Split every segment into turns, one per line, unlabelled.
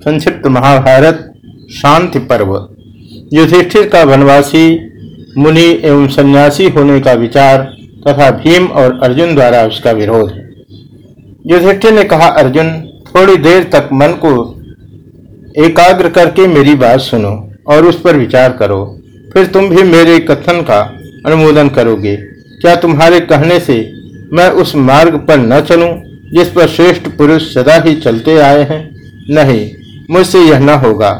संक्षिप्त महाभारत, शांति पर्व। युधिष्ठिर का वनवासी, मुनि एवं सन्यासी होने का विचार तथा भीम और अर्जुन द्वारा उसका विरोध युधिष्ठिर ने कहा, अर्जुन, थोड़ी देर तक मन को एकाग्र करके मेरी बात सुनो और उस पर विचार करो। फिर तुम भी मेरे कथन का अनुमोदन करोगे। क्या तुम्हारे कहने से मैं उस मार्ग पर न चलूँ, जिस पर श्रेष्ठ पुरुष सदा ही चलते आए हैं? नहीं मुझसे यह न होगा।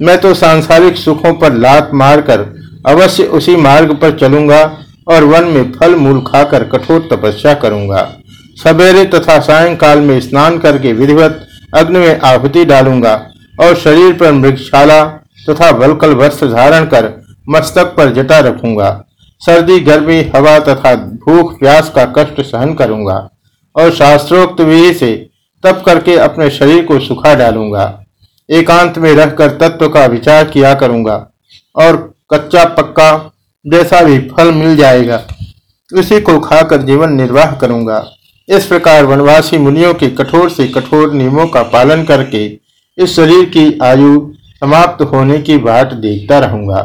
मैं तो सांसारिक सुखों पर लात मारकर अवश्य उसी मार्ग पर चलूँगा और वन में फल मूल खाकर कठोर तपस्या करूँगा। सवेरे तथा सायंकाल में स्नान करके विधिवत अग्नि में आहुति डालूँगा और शरीर पर मृगशाला तथा वलकल वस्त्र धारण कर मस्तक पर जटा रखूँगा। सर्दी, गर्मी, हवा तथा भूख, प्यास का कष्ट सहन करूँगा और शास्त्रोक्त विधि से तप करके अपने शरीर को सुखा डालूँगा। एकांत में रहकर तत्व का विचार किया करूँगा, और कच्चा पक्का जैसा भी फल मिल जाएगा, उसी को खाकर जीवन निर्वाह करूँगा। इस प्रकार वनवासी मुनियों के कठोर से कठोर नियमों का पालन करके इस शरीर की आयु समाप्त होने की बाट देखता रहूँगा,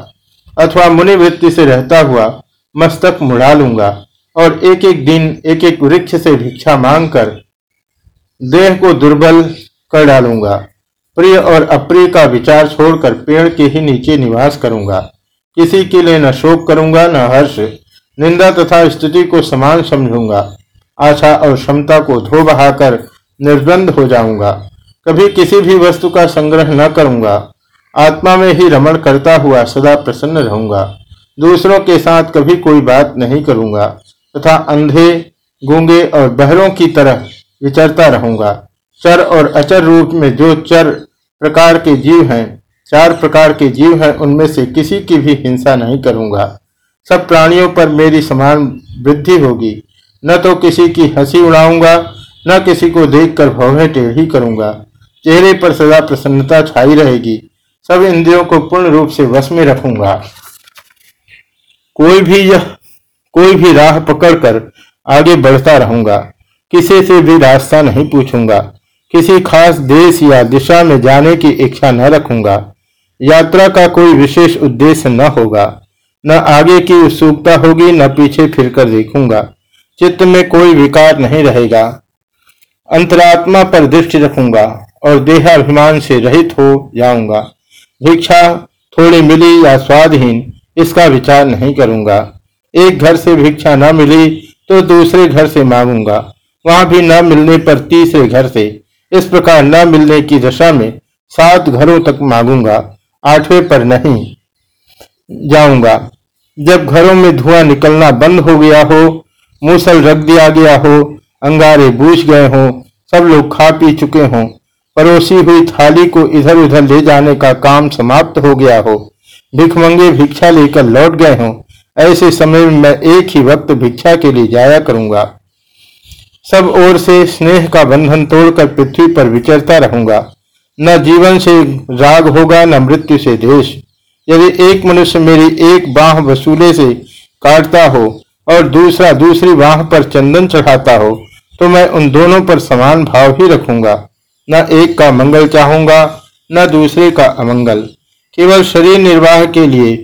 अथवा मुनि वृत्ति से रहता हुआ मस्तक मुड़ा लूँगा, और एक एक दिन एक एक वृक्ष से भिक्षा मांगकर देह को दुर्बल कर डालूँगा। प्रिय और अप्रिय का विचार छोड़कर पेड़ के ही नीचे निवास करूँगा। किसी के लिए न शोक करूँगा, न हर्ष। निंदा तथा स्थिति को समान समझूँगा। आशा और क्षमता को धो बहाकर निर्द्वंद हो जाऊँगा। कभी किसी भी वस्तु का संग्रह न करूँगा। आत्मा में ही रमण करता हुआ सदा प्रसन्न रहूँगा। दूसरों के साथ कभी कोई बात नहीं करूँगा। तथा अंधे, गूँगे और बहरों की तरह विचरता रहूँगा। चर और अचर रूप में जो चर प्रकार के जीव हैं, चार प्रकार के जीव हैं, उनमें से किसी की भी हिंसा नहीं करूँगा। सब प्राणियों पर मेरी समान वृद्धि होगी। न तो किसी की हँसी उड़ाऊँगा, न किसी को देखकर भवें टेढ़ी करूँगा। चेहरे पर सदा प्रसन्नता छाई रहेगी। सब इंद्रियों को पूर्ण रूप से वश में रखूँगा। कोई भी यह, कोई भी राह पकड़कर आगे बढ़ता रहूँगा। किसी से भी रास्ता नहीं पूछूँगा। किसी खास देश या दिशा में जाने की इच्छा न रखूँगा। यात्रा का कोई विशेष उद्देश्य न होगा। न आगे की उत्सुकता होगी, न पीछे फिरकर देखूँगा। चित्त में कोई विकार नहीं रहेगा। अंतरात्मा पर दृष्टि रखूँगा और देहाभिमान से रहित हो जाऊँगा। भिक्षा थोड़ी मिली या स्वादहीन, इसका विचार नहीं करूँगा। एक घर से भिक्षा न मिली तो दूसरे घर से मांगूँगा। वहाँ भी न मिलने पर तीसरे घर से इस प्रकार न मिलने की दशा में सात घरों तक मांगूँगा, आठवें पर नहीं जाऊँगा। जब घरों में धुआँ निकलना बंद हो गया हो, मूसल रख दिया गया हो, अंगारे बूझ गए हो, सब लोग खा पी चुके हों, परोसी हुई थाली को इधर उधर ले जाने का काम समाप्त हो गया हो, भिखमंगे भिक्षा लेकर लौट गए हों, ऐसे समय में मैं एक ही वक्त भिक्षा के लिए जाया करूँगा। सब ओर से स्नेह का बंधन तोड़कर पृथ्वी पर विचरता रहूँगा। न जीवन से राग होगा, न मृत्यु से देश। यदि एक मनुष्य मेरी एक बाह वसूले से काटता हो और दूसरा दूसरी बाह पर चंदन चढ़ाता हो तो मैं उन दोनों पर समान भाव ही रखूँगा। न एक का मंगल चाहूँगा, न दूसरे का अमंगल। केवल शरीर निर्वाह के लिए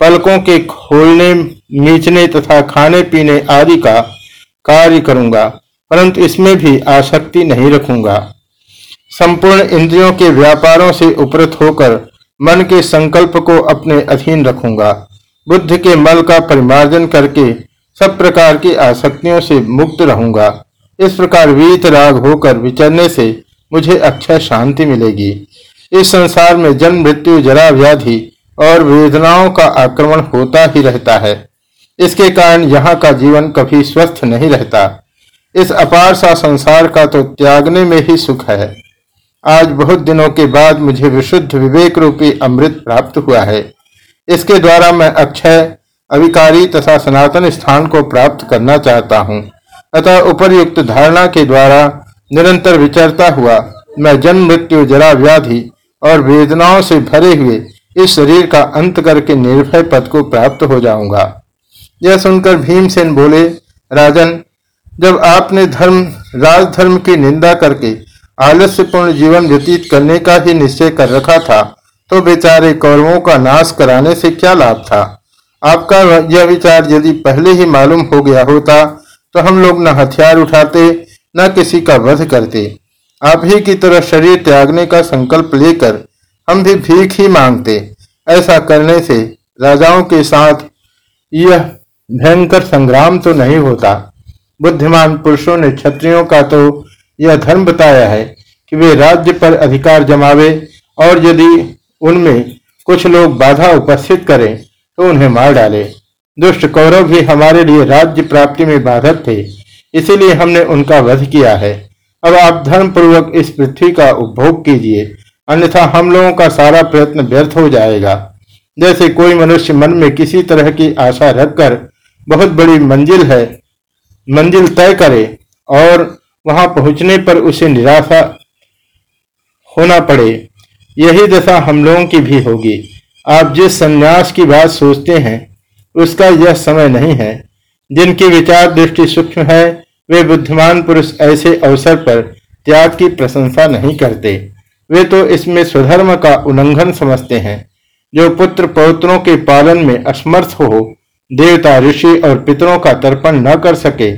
पलकों के खोलने नीचने तथा खाने पीने आदि का कार्य करूँगा। परंतु इसमें भी आसक्ति नहीं रखूँगा। संपूर्ण इंद्रियों के व्यापारों से उपरत होकर मन के संकल्प को अपने अधीन रखूँगा। बुद्ध के मल का परिमार्जन करके सब प्रकार की आसक्तियों से मुक्त रहूँगा। इस प्रकार वीत राग होकर विचरने से मुझे अक्षय शांति मिलेगी। इस संसार में जन्म, मृत्यु जरा व्याधि और वेदनाओं का आक्रमण होता ही रहता है। इसके कारण यहाँ का जीवन कभी स्वस्थ नहीं रहता। इस अपार सा संसार का तो त्यागने में ही सुख है। आज बहुत दिनों के बाद मुझे विशुद्ध विवेक रूपी अमृत प्राप्त हुआ है। इसके द्वारा मैं अक्षय अविकारी तथा सनातन स्थान को प्राप्त करना चाहता हूँ। अतः उपरयुक्त धारणा के द्वारा निरंतर विचरता हुआ, मैं जन्म, मृत्यु, जरा व्याधि और वेदनाओं से भरे हुए इस शरीर का अंत करके निर्भय पद को प्राप्त हो जाऊँगा। यह सुनकर भीमसेन बोले, राजन जब आपने धर्म, राजधर्म की निंदा करके आलस्यपूर्ण जीवन व्यतीत करने का ही निश्चय कर रखा था तो बेचारे कौरवों का नाश कराने से क्या लाभ था? आपका यह विचार यदि पहले ही मालूम हो गया होता तो हम लोग न हथियार उठाते, न किसी का वध करते। आप ही की तरह शरीर त्यागने का संकल्प लेकर हम भी भीख ही मांगते। ऐसा करने से राजाओं के साथ यह भयंकर संग्राम तो नहीं होता। बुद्धिमान पुरुषों ने क्षत्रियों का तो यह धर्म बताया है कि वे राज्य पर अधिकार जमावे और यदि उनमें कुछ लोग बाधा उपस्थित करें तो उन्हें मार डाले। दुष्ट कौरव भी हमारे लिए राज्य प्राप्ति में बाधक थे, इसीलिए हमने उनका वध किया है। अब आप धर्म पूर्वक इस पृथ्वी का उपभोग कीजिए, अन्यथा हम लोगों का सारा प्रयत्न व्यर्थ हो जाएगा। जैसे कोई मनुष्य मन में किसी तरह की आशा रखकर बहुत बड़ी मंजिल है मंजिल तय करे और वहाँ पहुँचने पर उसे निराशा होना पड़े। यही दशा हम लोगों की भी होगी। आप जिस संन्यास की बात सोचते हैं, उसका यह समय नहीं है। जिनकी विचार दृष्टि सूक्ष्म है, वे बुद्धिमान पुरुष ऐसे अवसर पर त्याग की प्रशंसा नहीं करते। वे तो इसमें स्वधर्म का उल्लंघन समझते हैं। जो पुत्र पौत्रों के पालन में असमर्थ हो देवता, ऋषि और पितरों का तर्पण न कर सके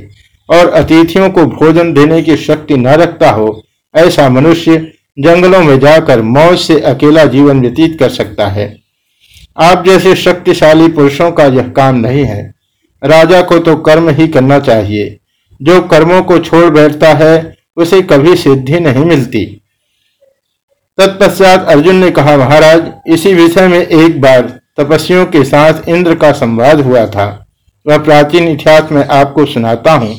और अतिथियों को भोजन देने की शक्ति न रखता हो, ऐसा मनुष्य जंगलों में जाकर मौज से अकेला जीवन व्यतीत कर सकता है। आप जैसे शक्तिशाली पुरुषों का यह काम नहीं है। राजा को तो कर्म ही करना चाहिए। जो कर्मों को छोड़ बैठता है, उसे कभी सिद्धि नहीं मिलती। तत्पश्चात अर्जुन ने कहा, महाराज, इसी विषय में एक बार तपस्वियों के साथ इंद्र का संवाद हुआ था। वह प्राचीन इतिहास में आपको सुनाता हूँ।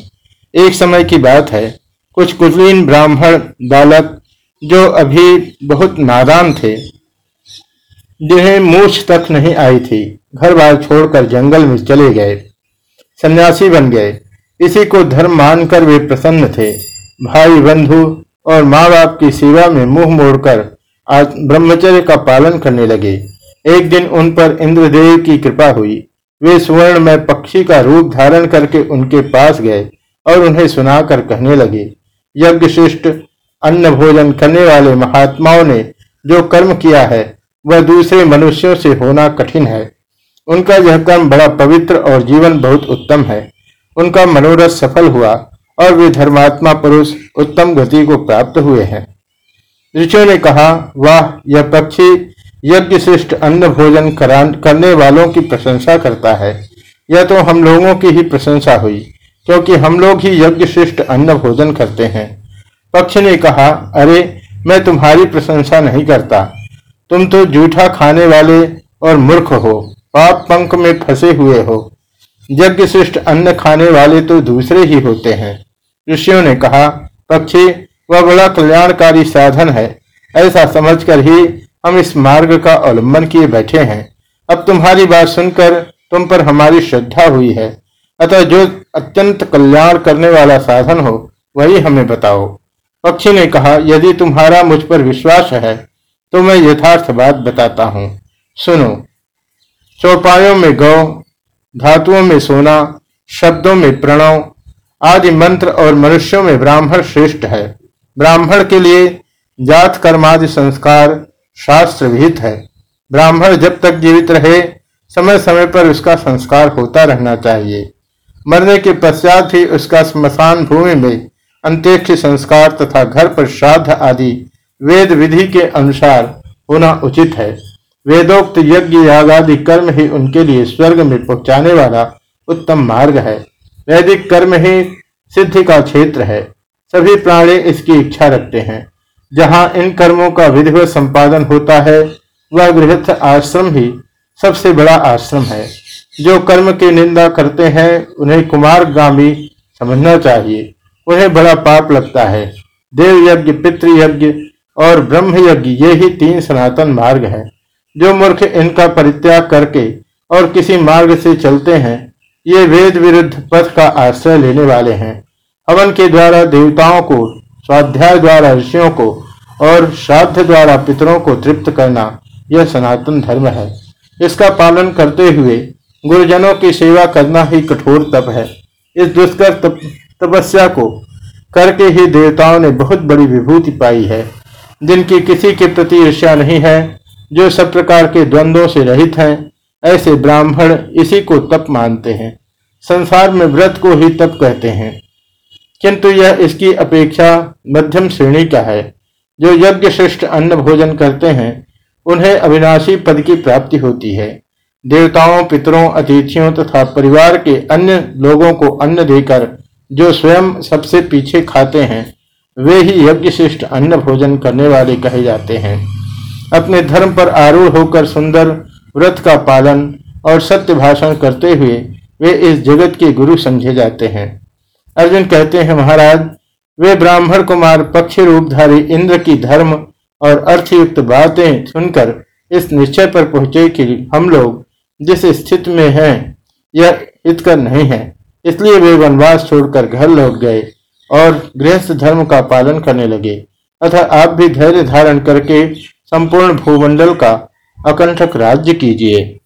एक समय की बात है। कुछ कुलीन ब्राह्मण बालक जो अभी बहुत नादान थे, जिन्हें मूछ तक नहीं आई थी घर बार छोड़कर जंगल में चले गए। सन्यासी बन गए। इसी को धर्म मानकर वे प्रसन्न थे। भाई बंधु और माँ बाप की सेवा में मुँह मोड़कर आज ब्रह्मचर्य का पालन करने लगे। एक दिन उन पर इंद्रदेव की कृपा हुई। वे सुवर्ण में पक्षी का रूप धारण करके उनके पास गए और उन्हें सुनाकर कहने लगे यज्ञ श्रेष्ठ अन्न भोजन करने वाले महात्माओं ने जो कर्म किया है, वह दूसरे मनुष्यों से होना कठिन है। उनका यह कर्म बड़ा पवित्र और जीवन बहुत उत्तम है। उनका मनोरथ सफल हुआ और वे धर्मात्मा पुरुष उत्तम गति को प्राप्त हुए हैं। ऋषियों ने कहा, वाह, यह पक्षी यज्ञ श्रेष्ठ अन्न भोजन करने वालों की प्रशंसा करता है। यह तो हम लोगों की ही प्रशंसा हुई, क्योंकि हम लोग ही यज्ञ श्रेष्ठ अन्न भोजन करते हैं। पक्ष ने कहा, अरे, मैं तुम्हारी प्रशंसा नहीं करता। तुम तो जूठा खाने वाले और मूर्ख हो, पाप पंख में फंसे हुए हो। यज्ञ श्रेष्ठ अन्न खाने वाले तो दूसरे ही होते हैं। ऋषियों ने कहा, पक्षी, वह बड़ा कल्याणकारी साधन है। ऐसा समझकर ही हम इस मार्ग का अवलंबन किए बैठे हैं। अब तुम्हारी बात सुनकर तुम पर हमारी श्रद्धा हुई है। अतः जो अत्यंत कल्याण करने वाला साधन हो, वही हमें बताओ। पक्षी ने कहा, यदि तुम्हारा मुझ पर विश्वास है तो मैं यथार्थ बात बताता हूँ। सुनो। चौपायों में गौ, धातुओं में सोना, शब्दों में प्रणव, आदि मंत्र और मनुष्यों में ब्राह्मण श्रेष्ठ है। ब्राह्मण के लिए जात कर्मादि संस्कार शास्त्र विहित है। ब्राह्मण जब तक जीवित रहे समय समय पर उसका संस्कार होता रहना चाहिए। मरने के पश्चात ही उसका स्मशान भूमि में अंत्येक्ष संस्कार तथा घर पर श्राद्ध आदि वेद विधि के अनुसार होना उचित है। वेदोक्त यज्ञ याग आदि कर्म ही उनके लिए स्वर्ग में पहुँचाने वाला उत्तम मार्ग है। वैदिक कर्म ही सिद्धि का क्षेत्र है। सभी प्राणी इसकी इच्छा रखते हैं। जहाँ इन कर्मों का विधिवत संपादन होता है, वह गृहस्थ आश्रम ही सबसे बड़ा आश्रम है। जो कर्म की निंदा करते हैं, उन्हें कुमार गामी समझना चाहिए। उन्हें बड़ा पाप लगता है। देव यज्ञ पितृयज्ञ और ब्रह्म यज्ञ ये ही तीन सनातन मार्ग हैं। जो मूर्ख इनका परित्याग करके और किसी मार्ग से चलते हैं, ये वेद विरुद्ध पथ का आश्रय लेने वाले हैं। हवन के द्वारा देवताओं को स्वाध्याय द्वारा ऋषियों को और श्राद्ध द्वारा पितरों को तृप्त करना यह सनातन धर्म है। इसका पालन करते हुए गुरुजनों की सेवा करना ही कठोर तप है। इस दुष्कर तप, तपस्या को करके ही देवताओं ने बहुत बड़ी विभूति पाई है। जिनकी किसी के प्रति ईर्ष्या नहीं है जो सब प्रकार के द्वंद्वों से रहित हैं ऐसे ब्राह्मण इसी को तप मानते हैं। संसार में व्रत को ही तप कहते हैं। किंतु यह इसकी अपेक्षा मध्यम श्रेणी का है। जो यज्ञ श्रेष्ठ अन्न भोजन करते हैं, उन्हें अविनाशी पद की प्राप्ति होती है। देवताओं, पितरों, अतिथियों तथा परिवार के अन्य लोगों को अन्न देकर जो स्वयं सबसे पीछे खाते हैं, वे ही यज्ञ श्रेष्ठ अन्न भोजन करने वाले कहे जाते हैं। अपने धर्म पर आरूढ़ होकर सुंदर व्रत का पालन और सत्य भाषण करते हुए वे इस जगत के गुरु समझे जाते हैं। अर्जुन कहते हैं, महाराज, वे ब्राह्मण कुमार पक्षी रूपधारी इंद्र की धर्म और अर्थयुक्त बातें सुनकर इस निश्चय पर पहुँचे कि हम लोग जिस स्थिति में हैं, यह हितकर नहीं है। इसलिए वे वनवास छोड़कर घर लौट गए और गृहस्थ धर्म का पालन करने लगे। अतः आप भी धैर्य धारण करके संपूर्ण भूमंडल का अकंठक राज्य कीजिए।